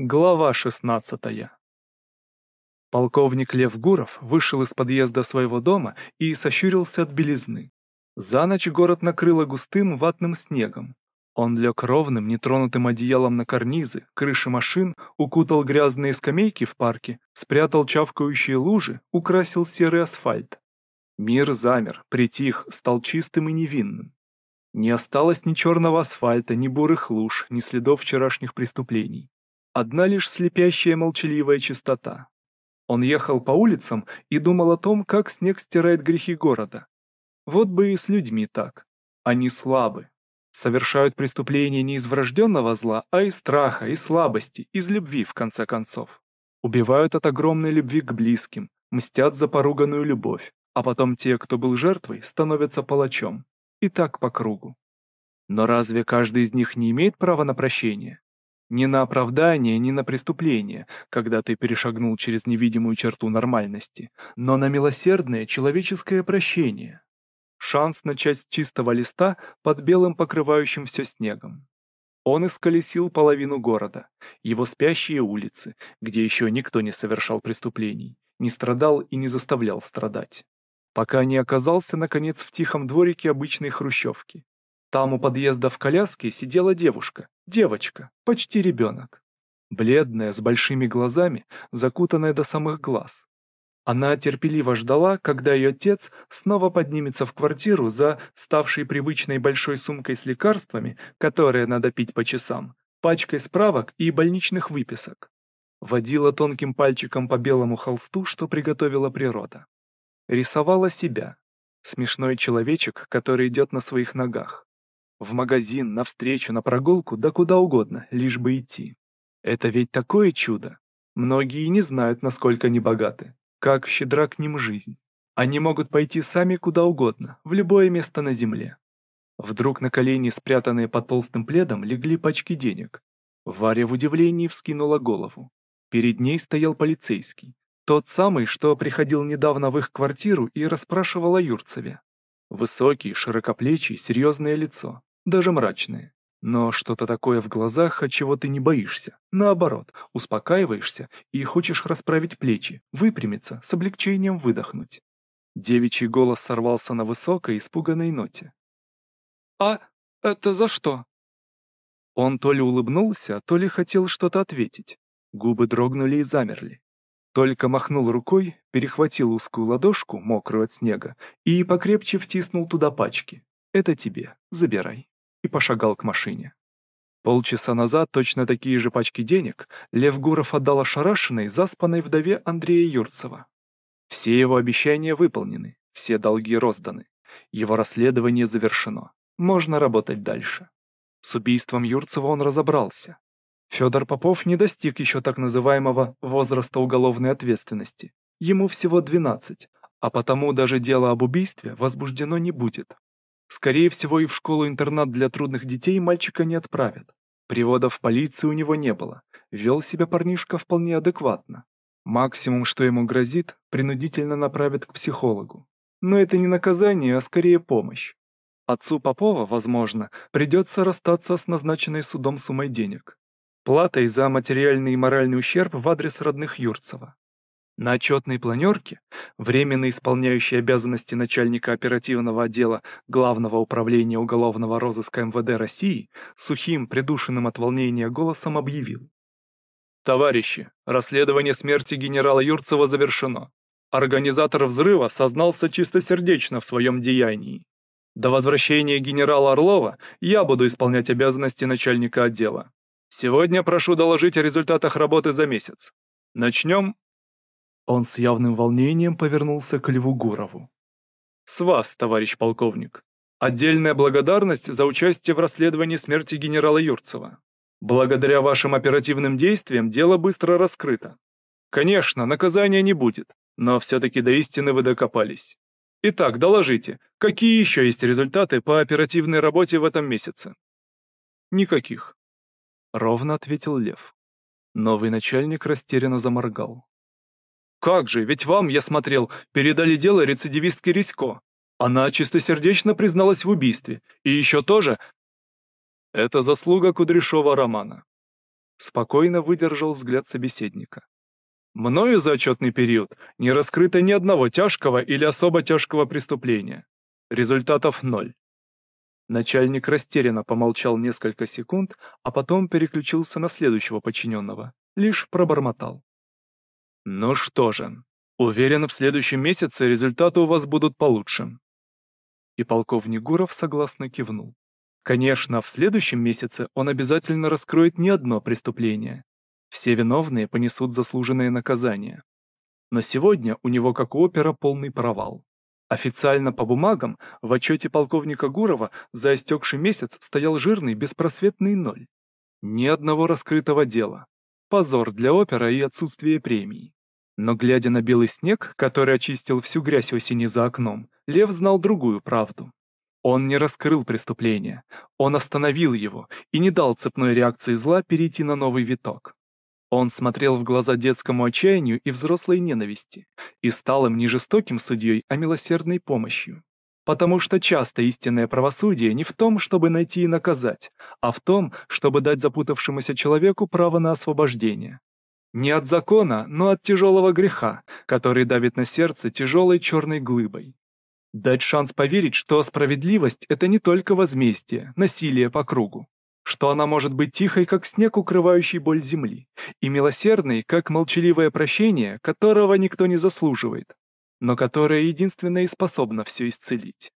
Глава 16 Полковник Лев Гуров вышел из подъезда своего дома и сощурился от белизны. За ночь город накрыло густым ватным снегом. Он лег ровным, нетронутым одеялом на карнизы, крыши машин, укутал грязные скамейки в парке, спрятал чавкающие лужи, украсил серый асфальт. Мир замер, притих, стал чистым и невинным. Не осталось ни черного асфальта, ни бурых луж, ни следов вчерашних преступлений. Одна лишь слепящая молчаливая чистота. Он ехал по улицам и думал о том, как снег стирает грехи города. Вот бы и с людьми так. Они слабы. Совершают преступления не из врожденного зла, а из страха, из слабости, из любви, в конце концов. Убивают от огромной любви к близким, мстят за поруганную любовь, а потом те, кто был жертвой, становятся палачом. И так по кругу. Но разве каждый из них не имеет права на прощение? Ни на оправдание, ни на преступление, когда ты перешагнул через невидимую черту нормальности, но на милосердное человеческое прощение. Шанс начать с чистого листа под белым покрывающим все снегом. Он исколесил половину города, его спящие улицы, где еще никто не совершал преступлений, не страдал и не заставлял страдать. Пока не оказался, наконец, в тихом дворике обычной хрущевки. Там у подъезда в коляске сидела девушка, девочка, почти ребенок. Бледная, с большими глазами, закутанная до самых глаз. Она терпеливо ждала, когда ее отец снова поднимется в квартиру за ставшей привычной большой сумкой с лекарствами, которые надо пить по часам, пачкой справок и больничных выписок. Водила тонким пальчиком по белому холсту, что приготовила природа. Рисовала себя. Смешной человечек, который идет на своих ногах. В магазин, на встречу, на прогулку, да куда угодно, лишь бы идти. Это ведь такое чудо. Многие не знают, насколько они богаты, как щедра к ним жизнь. Они могут пойти сами куда угодно, в любое место на земле. Вдруг на колени, спрятанные под толстым пледом, легли пачки денег. Варя в удивлении вскинула голову. Перед ней стоял полицейский. Тот самый, что приходил недавно в их квартиру и расспрашивал о Юрцеве. Высокий, широкоплечий, серьезное лицо даже мрачные. Но что-то такое в глазах, от чего ты не боишься. Наоборот, успокаиваешься и хочешь расправить плечи, выпрямиться, с облегчением выдохнуть. Девичий голос сорвался на высокой, испуганной ноте. «А это за что?» Он то ли улыбнулся, то ли хотел что-то ответить. Губы дрогнули и замерли. Только махнул рукой, перехватил узкую ладошку, мокрую от снега, и покрепче втиснул туда пачки. «Это тебе, забирай» и пошагал к машине. Полчаса назад точно такие же пачки денег Лев Гуров отдал ошарашенной, заспанной вдове Андрея Юрцева. Все его обещания выполнены, все долги розданы. Его расследование завершено. Можно работать дальше. С убийством Юрцева он разобрался. Федор Попов не достиг еще так называемого возраста уголовной ответственности. Ему всего 12, а потому даже дело об убийстве возбуждено не будет. Скорее всего, и в школу-интернат для трудных детей мальчика не отправят. Привода в полицию у него не было. Вел себя парнишка вполне адекватно. Максимум, что ему грозит, принудительно направят к психологу. Но это не наказание, а скорее помощь. Отцу Попова, возможно, придется расстаться с назначенной судом суммой денег. Платой за материальный и моральный ущерб в адрес родных Юрцева. На отчетной планерке, временно исполняющий обязанности начальника оперативного отдела Главного управления уголовного розыска МВД России, сухим, придушенным от волнения голосом объявил. «Товарищи, расследование смерти генерала Юрцева завершено. Организатор взрыва сознался чистосердечно в своем деянии. До возвращения генерала Орлова я буду исполнять обязанности начальника отдела. Сегодня прошу доложить о результатах работы за месяц. Начнем он с явным волнением повернулся к Льву Гурову. «С вас, товарищ полковник. Отдельная благодарность за участие в расследовании смерти генерала Юрцева. Благодаря вашим оперативным действиям дело быстро раскрыто. Конечно, наказания не будет, но все-таки до истины вы докопались. Итак, доложите, какие еще есть результаты по оперативной работе в этом месяце?» «Никаких», — ровно ответил Лев. Новый начальник растерянно заморгал. Как же, ведь вам, я смотрел, передали дело рецидивистке Рисько. Она чистосердечно призналась в убийстве. И еще тоже... Это заслуга Кудряшова Романа. Спокойно выдержал взгляд собеседника. Мною за отчетный период не раскрыто ни одного тяжкого или особо тяжкого преступления. Результатов ноль. Начальник растерянно помолчал несколько секунд, а потом переключился на следующего подчиненного, лишь пробормотал. «Ну что же, уверен, в следующем месяце результаты у вас будут получше». И полковник Гуров согласно кивнул. Конечно, в следующем месяце он обязательно раскроет не одно преступление, все виновные понесут заслуженное наказание. Но сегодня у него, как у опера, полный провал. Официально по бумагам в отчете полковника Гурова за истекший месяц стоял жирный беспросветный ноль. Ни одного раскрытого дела. Позор для опера и отсутствие премии. Но глядя на белый снег, который очистил всю грязь осени за окном, Лев знал другую правду. Он не раскрыл преступление, он остановил его и не дал цепной реакции зла перейти на новый виток. Он смотрел в глаза детскому отчаянию и взрослой ненависти и стал им не жестоким судьей, а милосердной помощью. Потому что часто истинное правосудие не в том, чтобы найти и наказать, а в том, чтобы дать запутавшемуся человеку право на освобождение. Не от закона, но от тяжелого греха, который давит на сердце тяжелой черной глыбой. Дать шанс поверить, что справедливость — это не только возмездие, насилие по кругу, что она может быть тихой, как снег, укрывающий боль земли, и милосердной, как молчаливое прощение, которого никто не заслуживает, но которое единственное и способно все исцелить.